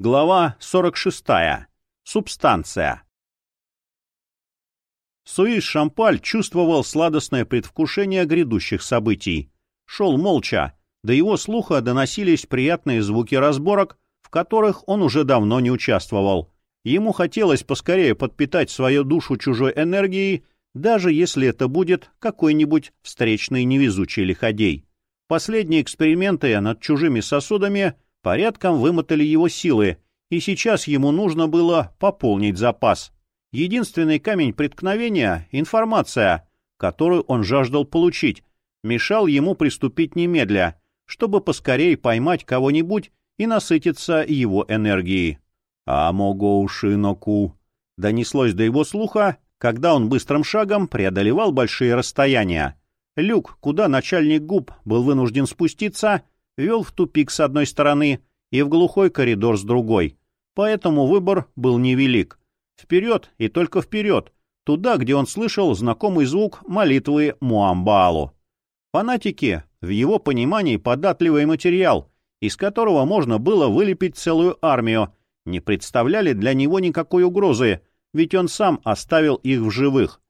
Глава 46. Субстанция. Суис Шампаль чувствовал сладостное предвкушение грядущих событий. Шел молча, до его слуха доносились приятные звуки разборок, в которых он уже давно не участвовал. Ему хотелось поскорее подпитать свою душу чужой энергией, даже если это будет какой-нибудь встречный невезучий лиходей. Последние эксперименты над чужими сосудами — порядком вымотали его силы, и сейчас ему нужно было пополнить запас. Единственный камень преткновения — информация, которую он жаждал получить, мешал ему приступить немедля, чтобы поскорее поймать кого-нибудь и насытиться его энергией. «Амогоушиноку» донеслось до его слуха, когда он быстрым шагом преодолевал большие расстояния. Люк, куда начальник губ был вынужден спуститься, вел в тупик с одной стороны и в глухой коридор с другой. Поэтому выбор был невелик. Вперед и только вперед, туда, где он слышал знакомый звук молитвы Муамбалу. Фанатики, в его понимании податливый материал, из которого можно было вылепить целую армию, не представляли для него никакой угрозы, ведь он сам оставил их в живых.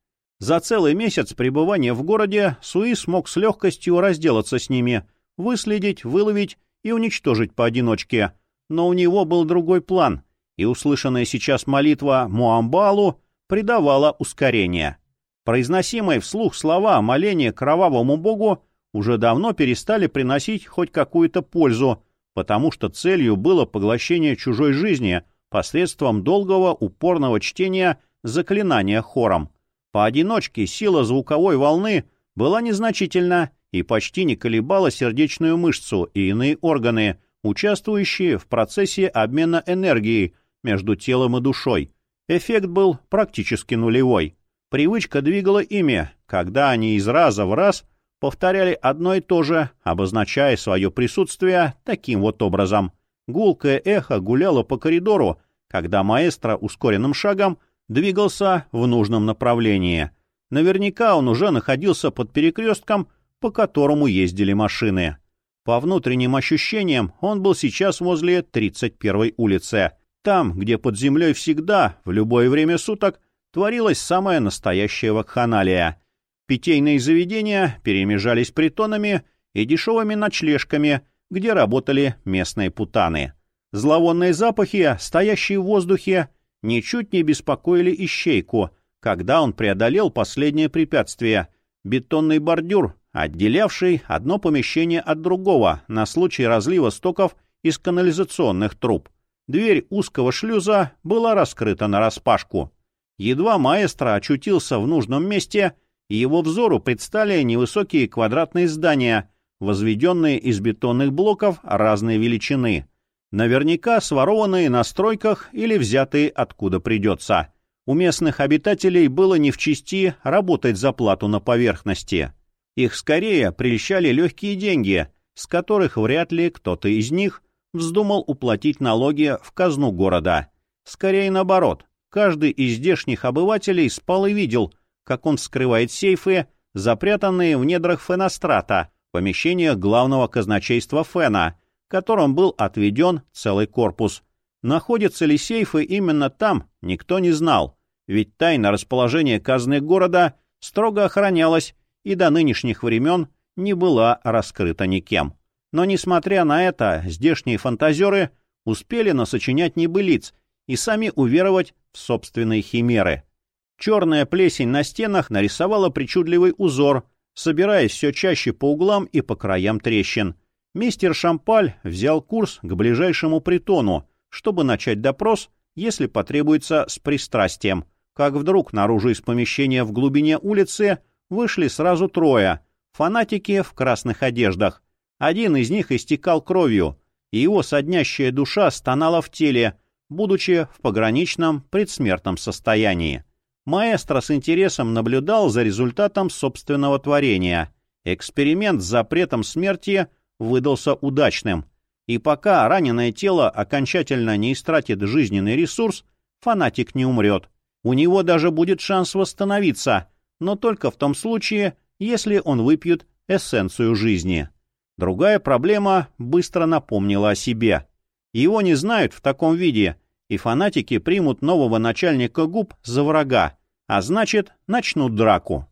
За целый месяц пребывания в городе Суи смог с легкостью разделаться с ними — выследить, выловить и уничтожить поодиночке. Но у него был другой план, и услышанная сейчас молитва Муамбалу придавала ускорение. Произносимые вслух слова моления кровавому богу уже давно перестали приносить хоть какую-то пользу, потому что целью было поглощение чужой жизни посредством долгого упорного чтения заклинания хором. Поодиночке сила звуковой волны была незначительна и почти не колебала сердечную мышцу и иные органы, участвующие в процессе обмена энергией между телом и душой. Эффект был практически нулевой. Привычка двигала ими, когда они из раза в раз повторяли одно и то же, обозначая свое присутствие таким вот образом. Гулкое эхо гуляло по коридору, когда маэстро ускоренным шагом двигался в нужном направлении. Наверняка он уже находился под перекрестком, по которому ездили машины. По внутренним ощущениям он был сейчас возле 31-й улицы, там, где под землей всегда, в любое время суток, творилась самая настоящая вакханалия. Питейные заведения перемежались притонами и дешевыми ночлежками, где работали местные путаны. Зловонные запахи, стоящие в воздухе, ничуть не беспокоили ищейку, когда он преодолел последнее препятствие — бетонный бордюр, отделявший одно помещение от другого на случай разлива стоков из канализационных труб. Дверь узкого шлюза была раскрыта нараспашку. Едва маэстро очутился в нужном месте, его взору предстали невысокие квадратные здания, возведенные из бетонных блоков разной величины. Наверняка сворованные на стройках или взятые откуда придется. У местных обитателей было не в чести работать за плату на поверхности. Их скорее прельщали легкие деньги, с которых вряд ли кто-то из них вздумал уплатить налоги в казну города. Скорее наоборот, каждый из здешних обывателей спал и видел, как он вскрывает сейфы, запрятанные в недрах фенострата, помещениях главного казначейства Фена, которым был отведен целый корпус. Находятся ли сейфы именно там, никто не знал, ведь тайна расположения казны города строго охранялась и до нынешних времен не была раскрыта никем. Но, несмотря на это, здешние фантазеры успели насочинять небылиц и сами уверовать в собственные химеры. Черная плесень на стенах нарисовала причудливый узор, собираясь все чаще по углам и по краям трещин. Мистер Шампаль взял курс к ближайшему притону, чтобы начать допрос, если потребуется, с пристрастием. Как вдруг наружу из помещения в глубине улицы вышли сразу трое, фанатики в красных одеждах. Один из них истекал кровью, и его соднящая душа стонала в теле, будучи в пограничном предсмертном состоянии. Маэстро с интересом наблюдал за результатом собственного творения. Эксперимент с запретом смерти выдался удачным, и пока раненое тело окончательно не истратит жизненный ресурс, фанатик не умрет. У него даже будет шанс восстановиться, но только в том случае, если он выпьет эссенцию жизни. Другая проблема быстро напомнила о себе. Его не знают в таком виде, и фанатики примут нового начальника губ за врага, а значит, начнут драку.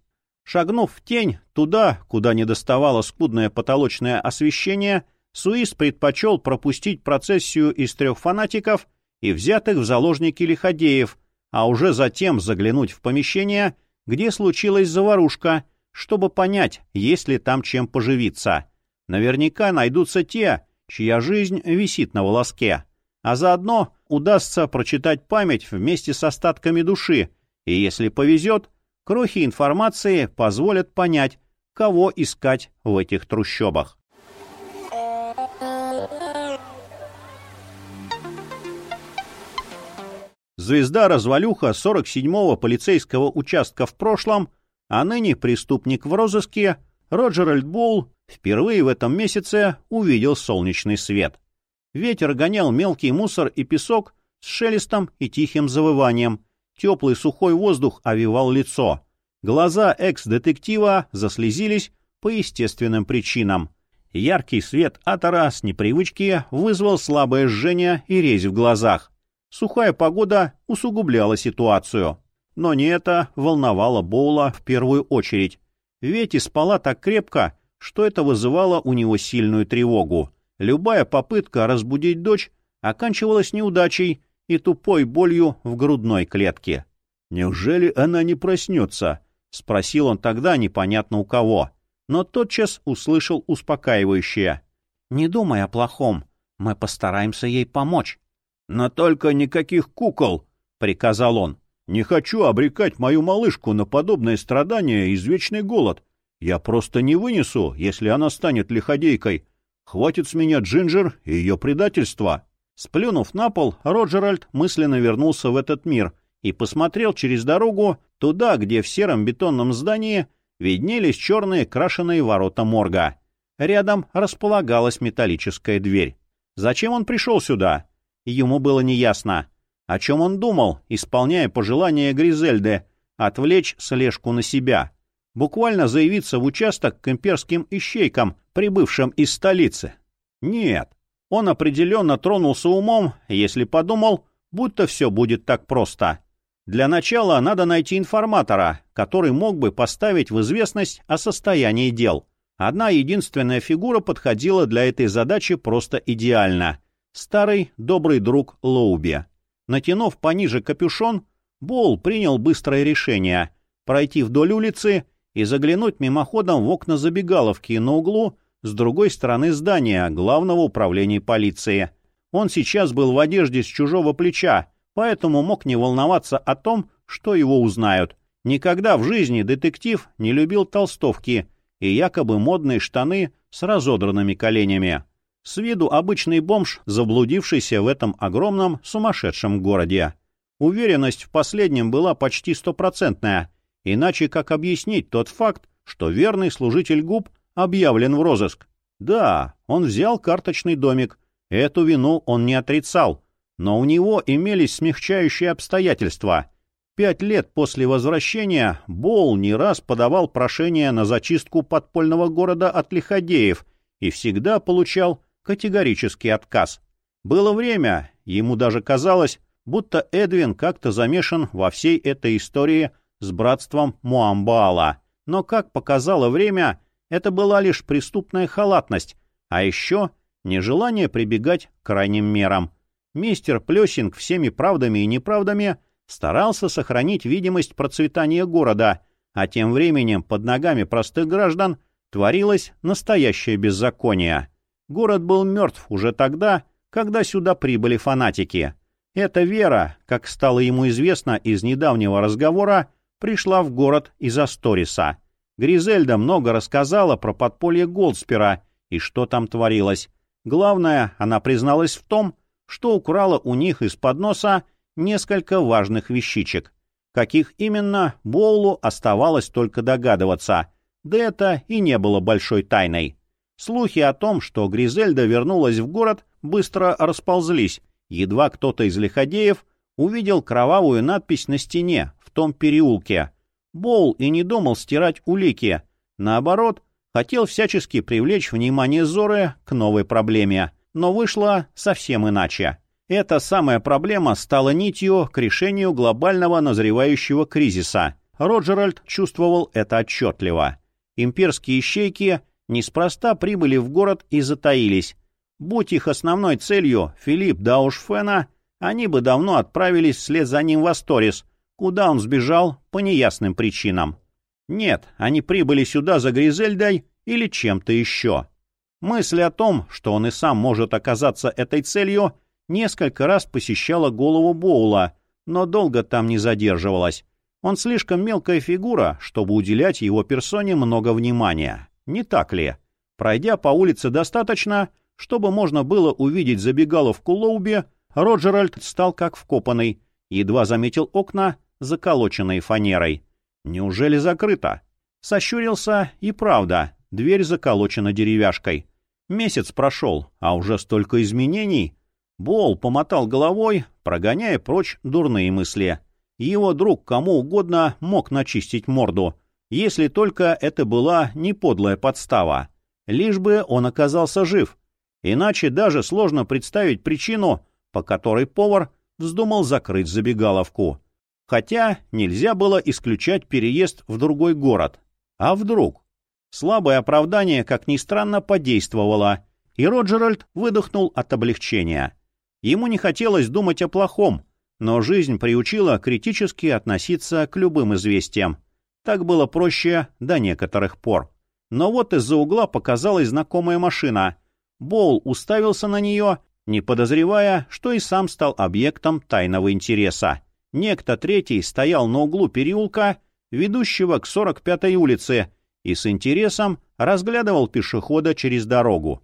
Шагнув в тень, туда, куда не доставало скудное потолочное освещение, Суис предпочел пропустить процессию из трех фанатиков и взятых в заложники лиходеев, а уже затем заглянуть в помещение, где случилась заварушка, чтобы понять, есть ли там чем поживиться. Наверняка найдутся те, чья жизнь висит на волоске, а заодно удастся прочитать память вместе с остатками души, и если повезет, крохи информации позволят понять, кого искать в этих трущобах. Звезда-развалюха 47-го полицейского участка в прошлом, а ныне преступник в розыске, Роджер Эльдбоул впервые в этом месяце увидел солнечный свет. Ветер гонял мелкий мусор и песок с шелестом и тихим завыванием. Теплый сухой воздух овивал лицо. Глаза экс-детектива заслезились по естественным причинам. Яркий свет атора с непривычки вызвал слабое жжение и резь в глазах. Сухая погода усугубляла ситуацию. Но не это волновало Боула в первую очередь. Вети спала так крепко, что это вызывало у него сильную тревогу. Любая попытка разбудить дочь оканчивалась неудачей и тупой болью в грудной клетке. «Неужели она не проснется?» — спросил он тогда непонятно у кого. Но тотчас услышал успокаивающее. «Не думай о плохом. Мы постараемся ей помочь». «Но только никаких кукол!» — приказал он. «Не хочу обрекать мою малышку на подобное страдание и извечный голод. Я просто не вынесу, если она станет лиходейкой. Хватит с меня Джинджер и ее предательства. Сплюнув на пол, Роджеральд мысленно вернулся в этот мир и посмотрел через дорогу туда, где в сером бетонном здании виднелись черные крашеные ворота морга. Рядом располагалась металлическая дверь. Зачем он пришел сюда? Ему было неясно. О чем он думал, исполняя пожелания Гризельды, отвлечь слежку на себя — буквально заявиться в участок к имперским ищейкам, прибывшим из столицы. Нет, он определенно тронулся умом, если подумал, будто все будет так просто. Для начала надо найти информатора, который мог бы поставить в известность о состоянии дел. Одна единственная фигура подходила для этой задачи просто идеально. Старый добрый друг Лоуби. Натянув пониже капюшон, Бол принял быстрое решение — пройти вдоль улицы и заглянуть мимоходом в окна забегаловки на углу с другой стороны здания главного управления полиции. Он сейчас был в одежде с чужого плеча, поэтому мог не волноваться о том, что его узнают. Никогда в жизни детектив не любил толстовки и якобы модные штаны с разодранными коленями. С виду обычный бомж, заблудившийся в этом огромном сумасшедшем городе. Уверенность в последнем была почти стопроцентная — Иначе как объяснить тот факт, что верный служитель губ объявлен в розыск? Да, он взял карточный домик. Эту вину он не отрицал. Но у него имелись смягчающие обстоятельства. Пять лет после возвращения Бол не раз подавал прошение на зачистку подпольного города от лиходеев и всегда получал категорический отказ. Было время, ему даже казалось, будто Эдвин как-то замешан во всей этой истории – с братством Муамбаала. Но, как показало время, это была лишь преступная халатность, а еще нежелание прибегать к крайним мерам. Мистер Плесинг всеми правдами и неправдами старался сохранить видимость процветания города, а тем временем под ногами простых граждан творилось настоящее беззаконие. Город был мертв уже тогда, когда сюда прибыли фанатики. Эта вера, как стало ему известно из недавнего разговора, пришла в город из Асториса. Гризельда много рассказала про подполье Голдспера и что там творилось. Главное, она призналась в том, что украла у них из-под носа несколько важных вещичек. Каких именно, Боулу оставалось только догадываться, да это и не было большой тайной. Слухи о том, что Гризельда вернулась в город, быстро расползлись, едва кто-то из лиходеев увидел кровавую надпись на стене, том переулке. Боул и не думал стирать улики. Наоборот, хотел всячески привлечь внимание Зоры к новой проблеме. но вышло совсем иначе. Эта самая проблема стала нитью к решению глобального назревающего кризиса. Роджеральд чувствовал это отчетливо. Имперские ищейки неспроста прибыли в город и затаились. Будь их основной целью Филипп Даушфена, они бы давно отправились вслед за ним в Асторис, куда он сбежал по неясным причинам. Нет, они прибыли сюда за Гризельдой или чем-то еще. Мысль о том, что он и сам может оказаться этой целью, несколько раз посещала голову Боула, но долго там не задерживалась. Он слишком мелкая фигура, чтобы уделять его персоне много внимания. Не так ли? Пройдя по улице достаточно, чтобы можно было увидеть забегаловку Лоуби, Роджеральд стал как вкопанный, едва заметил окна, заколоченные фанерой. Неужели закрыто? Сощурился, и правда, дверь заколочена деревяшкой. Месяц прошел, а уже столько изменений. Бол помотал головой, прогоняя прочь дурные мысли. Его друг кому угодно мог начистить морду, если только это была не подлая подстава. Лишь бы он оказался жив. Иначе даже сложно представить причину, по которой повар вздумал закрыть забегаловку. Хотя нельзя было исключать переезд в другой город. А вдруг? Слабое оправдание, как ни странно, подействовало, и Роджеральд выдохнул от облегчения. Ему не хотелось думать о плохом, но жизнь приучила критически относиться к любым известиям. Так было проще до некоторых пор. Но вот из-за угла показалась знакомая машина. Боул уставился на нее, не подозревая, что и сам стал объектом тайного интереса. Некто третий стоял на углу переулка, ведущего к 45-й улице, и с интересом разглядывал пешехода через дорогу.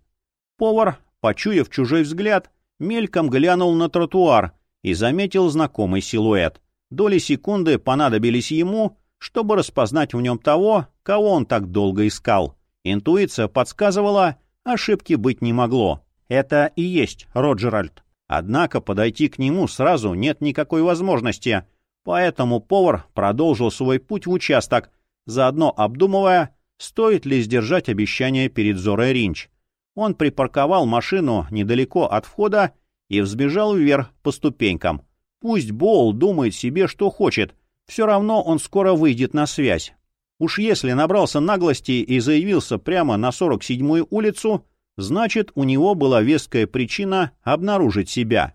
Повар, почуяв чужой взгляд, мельком глянул на тротуар и заметил знакомый силуэт. Доли секунды понадобились ему, чтобы распознать в нем того, кого он так долго искал. Интуиция подсказывала, ошибки быть не могло. Это и есть Роджеральд. Однако подойти к нему сразу нет никакой возможности, поэтому повар продолжил свой путь в участок, заодно обдумывая, стоит ли сдержать обещание перед Зорой Ринч. Он припарковал машину недалеко от входа и взбежал вверх по ступенькам. Пусть Боул думает себе, что хочет, все равно он скоро выйдет на связь. Уж если набрался наглости и заявился прямо на 47-ю улицу, Значит, у него была веская причина обнаружить себя.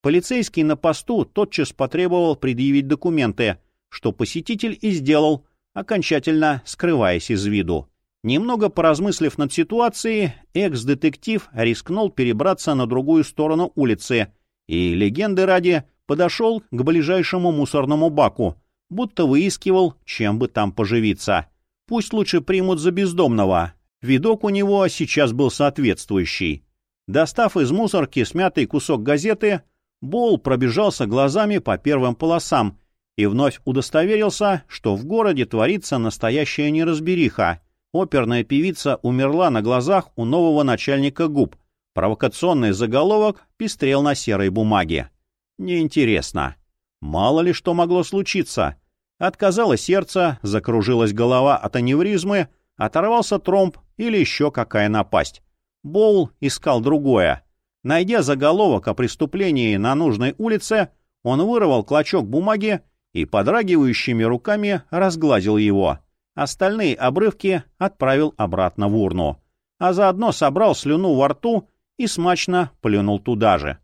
Полицейский на посту тотчас потребовал предъявить документы, что посетитель и сделал, окончательно скрываясь из виду. Немного поразмыслив над ситуацией, экс-детектив рискнул перебраться на другую сторону улицы и, легенды ради, подошел к ближайшему мусорному баку, будто выискивал, чем бы там поживиться. Пусть лучше примут за бездомного, Видок у него сейчас был соответствующий. Достав из мусорки смятый кусок газеты, Бол пробежался глазами по первым полосам и вновь удостоверился, что в городе творится настоящая неразбериха. Оперная певица умерла на глазах у нового начальника губ. Провокационный заголовок пестрел на серой бумаге. Неинтересно. Мало ли что могло случиться. Отказало сердце, закружилась голова от аневризмы, оторвался тромб или еще какая напасть. Боул искал другое. Найдя заголовок о преступлении на нужной улице, он вырвал клочок бумаги и подрагивающими руками разгладил его. Остальные обрывки отправил обратно в урну, а заодно собрал слюну во рту и смачно плюнул туда же.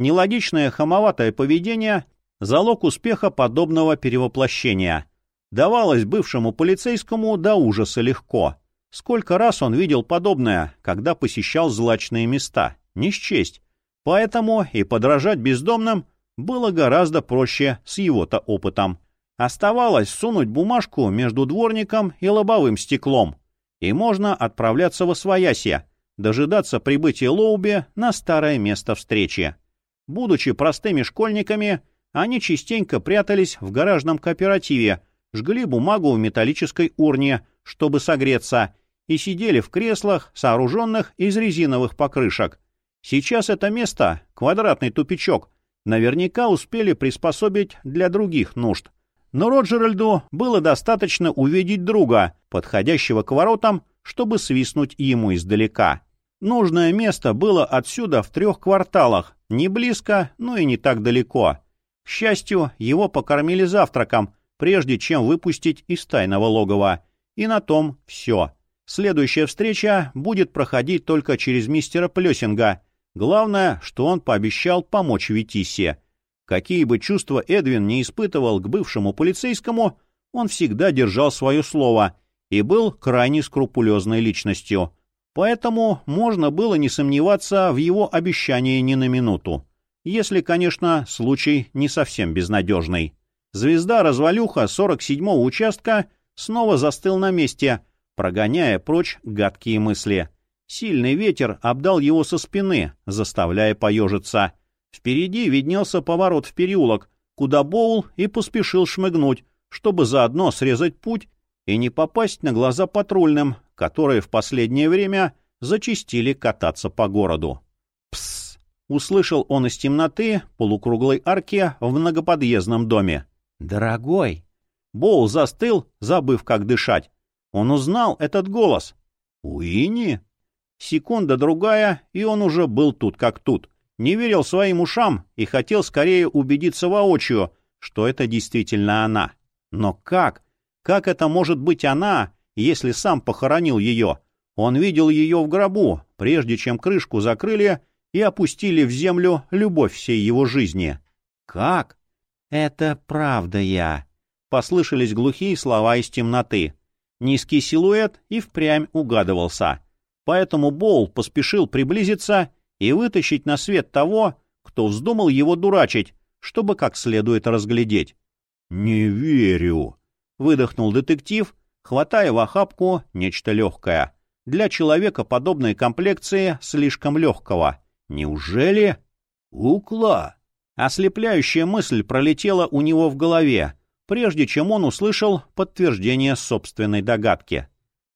Нелогичное хамоватое поведение — залог успеха подобного перевоплощения. Давалось бывшему полицейскому до ужаса легко. Сколько раз он видел подобное, когда посещал злачные места, не счесть. Поэтому и подражать бездомным было гораздо проще с его-то опытом. Оставалось сунуть бумажку между дворником и лобовым стеклом, и можно отправляться во своясье, дожидаться прибытия Лоуби на старое место встречи. Будучи простыми школьниками, они частенько прятались в гаражном кооперативе, жгли бумагу в металлической урне, чтобы согреться, и сидели в креслах, сооруженных из резиновых покрышек. Сейчас это место, квадратный тупичок, наверняка успели приспособить для других нужд. Но Роджеральду было достаточно увидеть друга, подходящего к воротам, чтобы свистнуть ему издалека. Нужное место было отсюда в трех кварталах, не близко, но и не так далеко. К счастью, его покормили завтраком, прежде чем выпустить из тайного логова. И на том все. Следующая встреча будет проходить только через мистера Плесинга. Главное, что он пообещал помочь Витисе. Какие бы чувства Эдвин не испытывал к бывшему полицейскому, он всегда держал свое слово и был крайне скрупулезной личностью. Поэтому можно было не сомневаться в его обещании ни на минуту. Если, конечно, случай не совсем безнадежный. Звезда-развалюха 47-го участка снова застыл на месте, прогоняя прочь гадкие мысли. Сильный ветер обдал его со спины, заставляя поежиться. Впереди виднелся поворот в переулок, куда Боул и поспешил шмыгнуть, чтобы заодно срезать путь и не попасть на глаза патрульным, которые в последнее время зачистили кататься по городу. «Псс!» — услышал он из темноты полукруглой арки в многоподъездном доме. «Дорогой!» Боул застыл, забыв, как дышать. Он узнал этот голос. «Уинни?» Секунда-другая, и он уже был тут как тут. Не верил своим ушам и хотел скорее убедиться воочию, что это действительно она. Но как? Как это может быть она, если сам похоронил ее? Он видел ее в гробу, прежде чем крышку закрыли и опустили в землю любовь всей его жизни. Как? Это правда я. Послышались глухие слова из темноты. Низкий силуэт и впрямь угадывался. Поэтому Боул поспешил приблизиться и вытащить на свет того, кто вздумал его дурачить, чтобы как следует разглядеть. «Не верю», — выдохнул детектив, хватая в охапку нечто легкое. Для человека подобной комплекции слишком легкого. Неужели? Кукла? Ослепляющая мысль пролетела у него в голове, прежде чем он услышал подтверждение собственной догадки.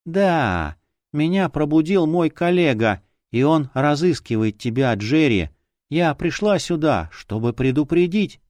«Да, меня пробудил мой коллега, и он разыскивает тебя, Джерри. Я пришла сюда, чтобы предупредить».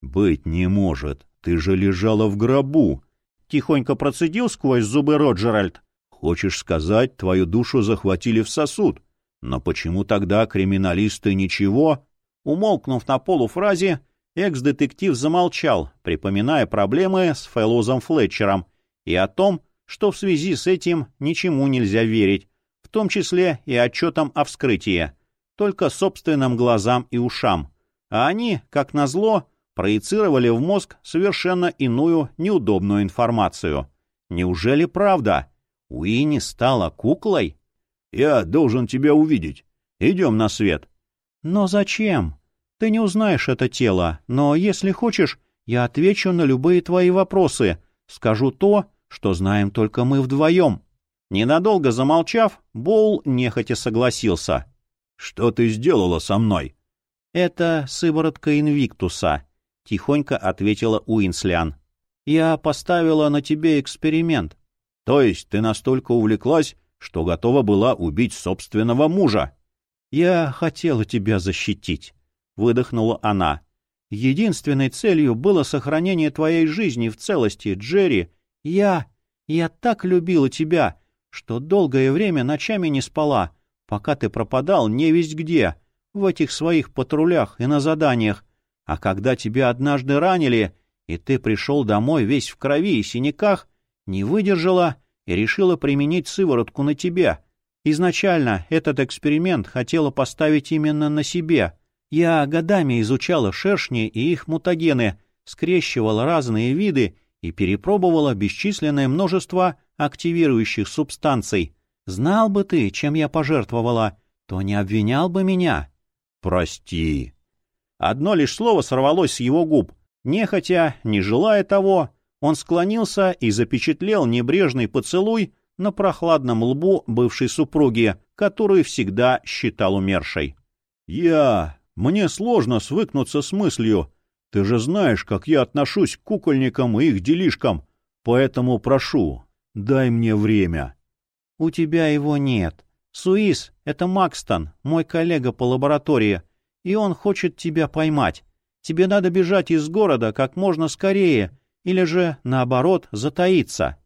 «Быть не может. Ты же лежала в гробу», — тихонько процедил сквозь зубы Роджеральд. «Хочешь сказать, твою душу захватили в сосуд? Но почему тогда криминалисты ничего?» Умолкнув на полуфразе, экс-детектив замолчал, припоминая проблемы с Фэллоузом Флетчером и о том, что в связи с этим ничему нельзя верить, в том числе и отчетам о вскрытии, только собственным глазам и ушам. А они, как назло, проецировали в мозг совершенно иную неудобную информацию. Неужели правда? Уинни стала куклой? «Я должен тебя увидеть. Идем на свет». «Но зачем? Ты не узнаешь это тело, но если хочешь, я отвечу на любые твои вопросы, скажу то, что знаем только мы вдвоем». Ненадолго замолчав, Боул нехотя согласился. «Что ты сделала со мной?» «Это сыворотка инвиктуса», — тихонько ответила Уинслиан. «Я поставила на тебе эксперимент». «То есть ты настолько увлеклась, что готова была убить собственного мужа?» «Я хотела тебя защитить», — выдохнула она. «Единственной целью было сохранение твоей жизни в целости, Джерри. Я... я так любила тебя, что долгое время ночами не спала, пока ты пропадал не весть где, в этих своих патрулях и на заданиях. А когда тебя однажды ранили, и ты пришел домой весь в крови и синяках, не выдержала и решила применить сыворотку на тебя. Изначально этот эксперимент хотела поставить именно на себе. Я годами изучала шершни и их мутагены, скрещивала разные виды и перепробовала бесчисленное множество активирующих субстанций. Знал бы ты, чем я пожертвовала, то не обвинял бы меня. Прости. Одно лишь слово сорвалось с его губ. Нехотя, не желая того, он склонился и запечатлел небрежный поцелуй на прохладном лбу бывшей супруги, которую всегда считал умершей. «Я... Мне сложно свыкнуться с мыслью. Ты же знаешь, как я отношусь к кукольникам и их делишкам. Поэтому прошу, дай мне время». «У тебя его нет. Суис — это Макстон, мой коллега по лаборатории, и он хочет тебя поймать. Тебе надо бежать из города как можно скорее, или же, наоборот, затаиться?»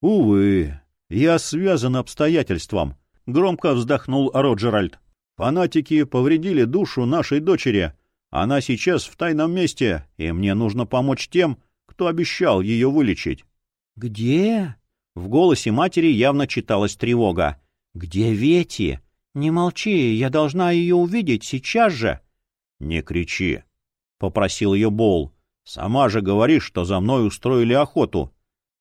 «Увы, я связан обстоятельством. — громко вздохнул Роджеральд. «Фанатики повредили душу нашей дочери. Она сейчас в тайном месте, и мне нужно помочь тем, кто обещал ее вылечить». «Где?» В голосе матери явно читалась тревога. «Где Вети? Не молчи, я должна ее увидеть сейчас же!» «Не кричи!» — попросил ее Боул. «Сама же говоришь, что за мной устроили охоту».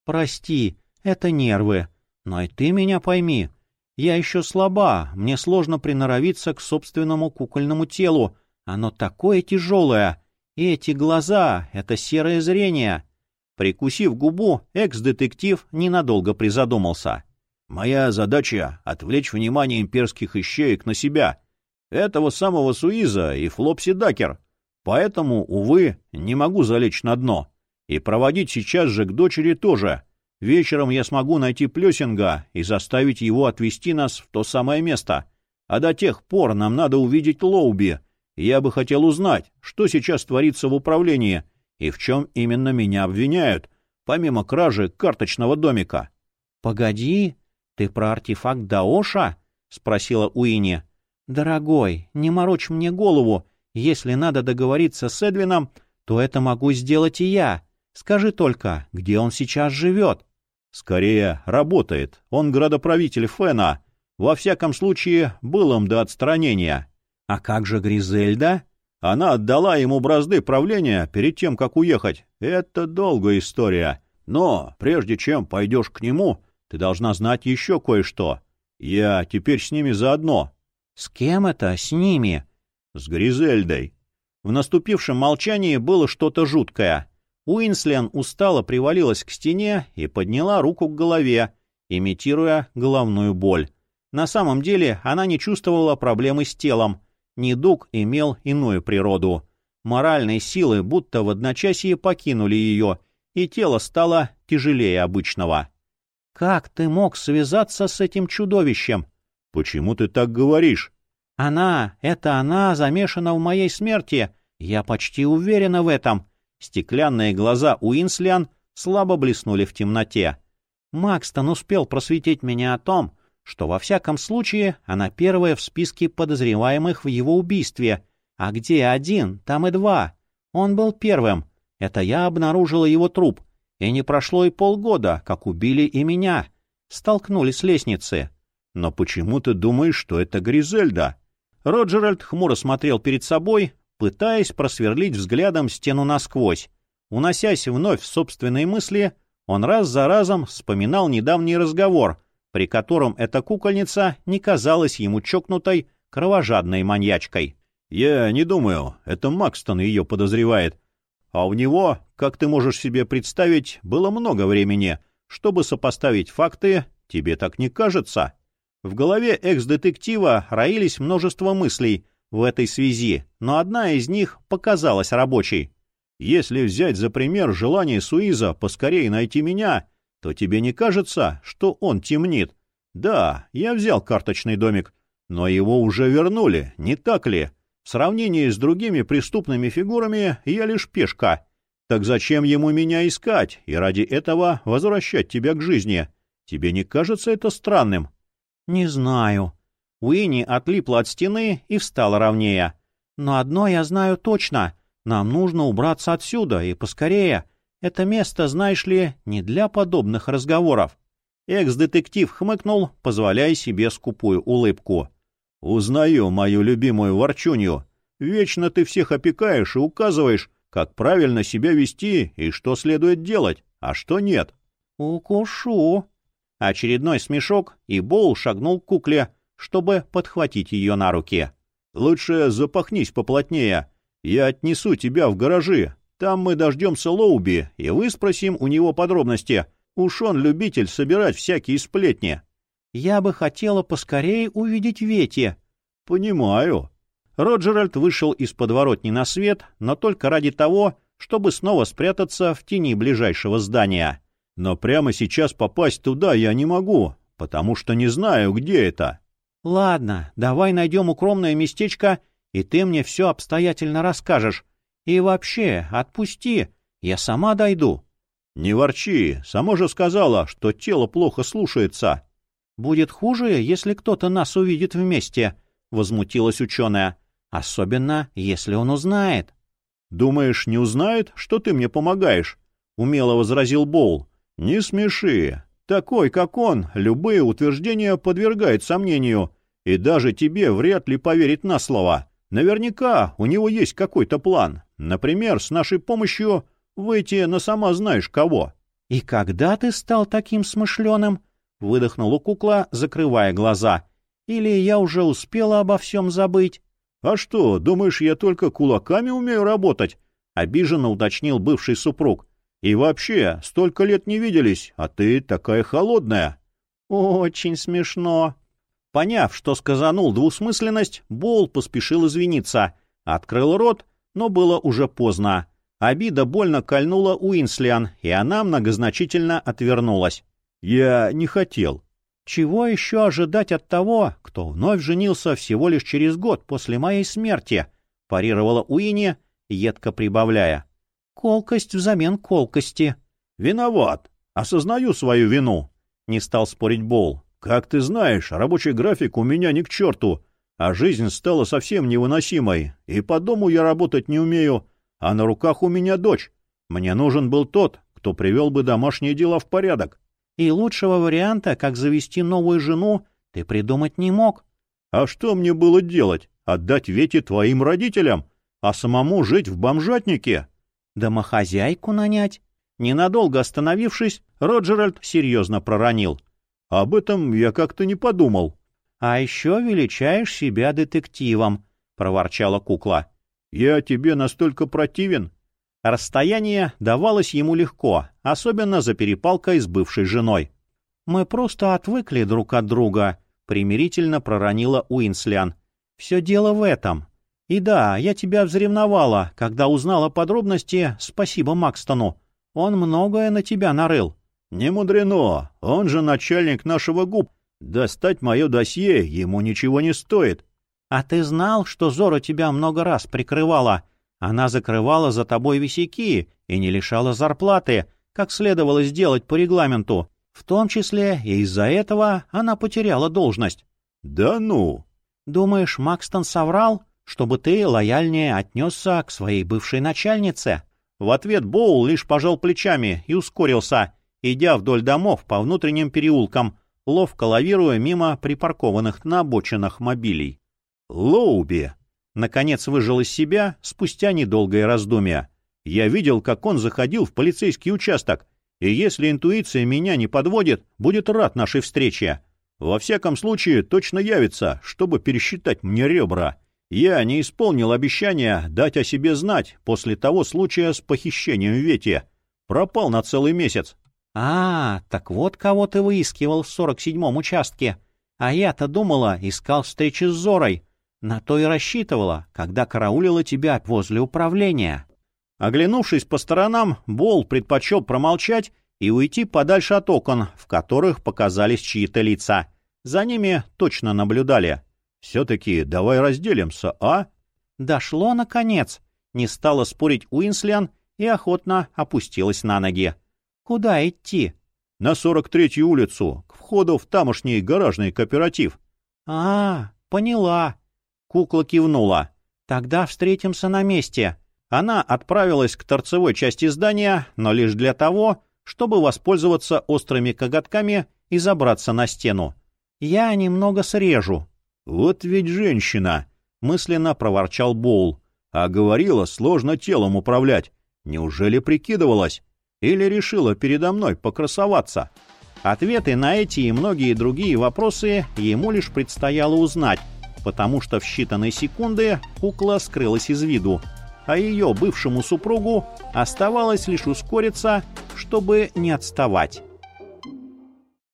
«Прости, это нервы. Но и ты меня пойми. Я еще слаба, мне сложно приноровиться к собственному кукольному телу. Оно такое тяжелое. И эти глаза — это серое зрение». Прикусив губу, экс-детектив ненадолго призадумался. «Моя задача — отвлечь внимание имперских ищеек на себя. Этого самого Суиза и Флопси Дакер. Поэтому, увы, не могу залечь на дно. И проводить сейчас же к дочери тоже. Вечером я смогу найти Плесинга и заставить его отвезти нас в то самое место. А до тех пор нам надо увидеть Лоуби. Я бы хотел узнать, что сейчас творится в управлении и в чем именно меня обвиняют, помимо кражи карточного домика. — Погоди, ты про артефакт Даоша? — спросила Уинни. — Дорогой, не морочь мне голову. Если надо договориться с Эдвином, то это могу сделать и я. Скажи только, где он сейчас живет? — Скорее, работает. Он градоправитель Фена. Во всяком случае, был им до отстранения. — А как же Гризельда? Она отдала ему бразды правления перед тем, как уехать. Это долгая история. Но прежде чем пойдешь к нему, ты должна знать еще кое-что. Я теперь с ними заодно. — С кем это с ними? — С Гризельдой. В наступившем молчании было что-то жуткое. Уинслен устало привалилась к стене и подняла руку к голове, имитируя головную боль. На самом деле она не чувствовала проблемы с телом. Недуг имел иную природу. Моральные силы будто в одночасье покинули ее, и тело стало тяжелее обычного. «Как ты мог связаться с этим чудовищем?» «Почему ты так говоришь?» «Она, это она замешана в моей смерти. Я почти уверена в этом. Стеклянные глаза Уинслиан слабо блеснули в темноте. Макстон успел просветить меня о том, что во всяком случае она первая в списке подозреваемых в его убийстве. А где один, там и два. Он был первым. Это я обнаружила его труп. И не прошло и полгода, как убили и меня. Столкнулись с лестницы. Но почему ты думаешь, что это Гризельда? Роджеральд хмуро смотрел перед собой, пытаясь просверлить взглядом стену насквозь. Уносясь вновь в собственные мысли, он раз за разом вспоминал недавний разговор, при котором эта кукольница не казалась ему чокнутой, кровожадной маньячкой. «Я не думаю, это Макстон ее подозревает. А у него, как ты можешь себе представить, было много времени, чтобы сопоставить факты, тебе так не кажется?» В голове экс-детектива роились множество мыслей — в этой связи, но одна из них показалась рабочей. Если взять за пример желание Суиза поскорее найти меня, то тебе не кажется, что он темнит? Да, я взял карточный домик, но его уже вернули, не так ли? В сравнении с другими преступными фигурами я лишь пешка. Так зачем ему меня искать и ради этого возвращать тебя к жизни? Тебе не кажется это странным? — Не знаю, Уинни отлипла от стены и встала ровнее. «Но одно я знаю точно. Нам нужно убраться отсюда, и поскорее. Это место, знаешь ли, не для подобных разговоров». Экс-детектив хмыкнул, позволяя себе скупую улыбку. «Узнаю мою любимую ворчунью. Вечно ты всех опекаешь и указываешь, как правильно себя вести и что следует делать, а что нет». «Укушу». Очередной смешок, и Боул шагнул к кукле, чтобы подхватить ее на руки. «Лучше запахнись поплотнее. Я отнесу тебя в гаражи. Там мы дождемся Лоуби и выспросим у него подробности. Уж он любитель собирать всякие сплетни». «Я бы хотела поскорее увидеть Вети». «Понимаю». Роджеральд вышел из подворотни на свет, но только ради того, чтобы снова спрятаться в тени ближайшего здания. Но прямо сейчас попасть туда я не могу, потому что не знаю, где это. Ладно, давай найдем укромное местечко, и ты мне все обстоятельно расскажешь. И вообще, отпусти, я сама дойду. — Не ворчи, сама же сказала, что тело плохо слушается. «Будет хуже, если кто-то нас увидит вместе», — возмутилась ученая. «Особенно, если он узнает». «Думаешь, не узнает, что ты мне помогаешь?» — умело возразил Боул. «Не смеши. Такой, как он, любые утверждения подвергает сомнению, и даже тебе вряд ли поверит на слово. Наверняка у него есть какой-то план. Например, с нашей помощью выйти на сама знаешь кого». «И когда ты стал таким смышленым?» — выдохнула кукла, закрывая глаза. «Или я уже успела обо всем забыть?» «А что, думаешь, я только кулаками умею работать?» — обиженно уточнил бывший супруг. «И вообще, столько лет не виделись, а ты такая холодная». «Очень смешно». Поняв, что сказанул двусмысленность, Бол поспешил извиниться. Открыл рот, но было уже поздно. Обида больно кольнула Уинслиан, и она многозначительно отвернулась. «Я не хотел». «Чего еще ожидать от того, кто вновь женился всего лишь через год после моей смерти?» — парировала Уинни, едко прибавляя. «Колкость взамен колкости». «Виноват. Осознаю свою вину», — не стал спорить Бол. «Как ты знаешь, рабочий график у меня ни к черту, а жизнь стала совсем невыносимой, и по дому я работать не умею, а на руках у меня дочь. Мне нужен был тот, кто привел бы домашние дела в порядок. И лучшего варианта, как завести новую жену, ты придумать не мог. А что мне было делать? Отдать Вете твоим родителям, а самому жить в бомжатнике? Домохозяйку нанять? Ненадолго остановившись, Роджеральд серьезно проронил. Об этом я как-то не подумал. — А еще величаешь себя детективом, — проворчала кукла. — Я тебе настолько противен, Расстояние давалось ему легко, особенно за перепалкой с бывшей женой. «Мы просто отвыкли друг от друга», — примирительно проронила Уинслян. «Все дело в этом. И да, я тебя взревновала, когда узнала подробности, спасибо Макстону. Он многое на тебя нарыл». «Не мудрено, он же начальник нашего губ. Достать мое досье ему ничего не стоит». «А ты знал, что Зора тебя много раз прикрывала?» Она закрывала за тобой висяки и не лишала зарплаты, как следовало сделать по регламенту. В том числе и из-за этого она потеряла должность. — Да ну! — Думаешь, Макстон соврал, чтобы ты лояльнее отнесся к своей бывшей начальнице? В ответ Боул лишь пожал плечами и ускорился, идя вдоль домов по внутренним переулкам, ловко лавируя мимо припаркованных на обочинах мобилей. «Лоуби!» Наконец выжил из себя спустя недолгое раздумье. Я видел, как он заходил в полицейский участок, и если интуиция меня не подводит, будет рад нашей встрече. Во всяком случае, точно явится, чтобы пересчитать мне ребра. Я не исполнил обещания дать о себе знать после того случая с похищением Вети. Пропал на целый месяц. — А, так вот кого ты выискивал в сорок седьмом участке. А я-то думала, искал встречи с Зорой. На то и рассчитывала, когда караулила тебя возле управления. Оглянувшись по сторонам, Бол предпочел промолчать и уйти подальше от окон, в которых показались чьи-то лица. За ними точно наблюдали. «Все-таки давай разделимся, а?» Дошло, наконец. Не стала спорить Уинслиан и охотно опустилась на ноги. «Куда идти?» «На 43-ю улицу, к входу в тамошний гаражный кооператив». «А, поняла», Кукла кивнула. «Тогда встретимся на месте». Она отправилась к торцевой части здания, но лишь для того, чтобы воспользоваться острыми коготками и забраться на стену. «Я немного срежу». «Вот ведь женщина!» — мысленно проворчал Боул. «А говорила, сложно телом управлять. Неужели прикидывалась? Или решила передо мной покрасоваться?» Ответы на эти и многие другие вопросы ему лишь предстояло узнать, потому что в считанные секунды кукла скрылась из виду, а ее бывшему супругу оставалось лишь ускориться, чтобы не отставать.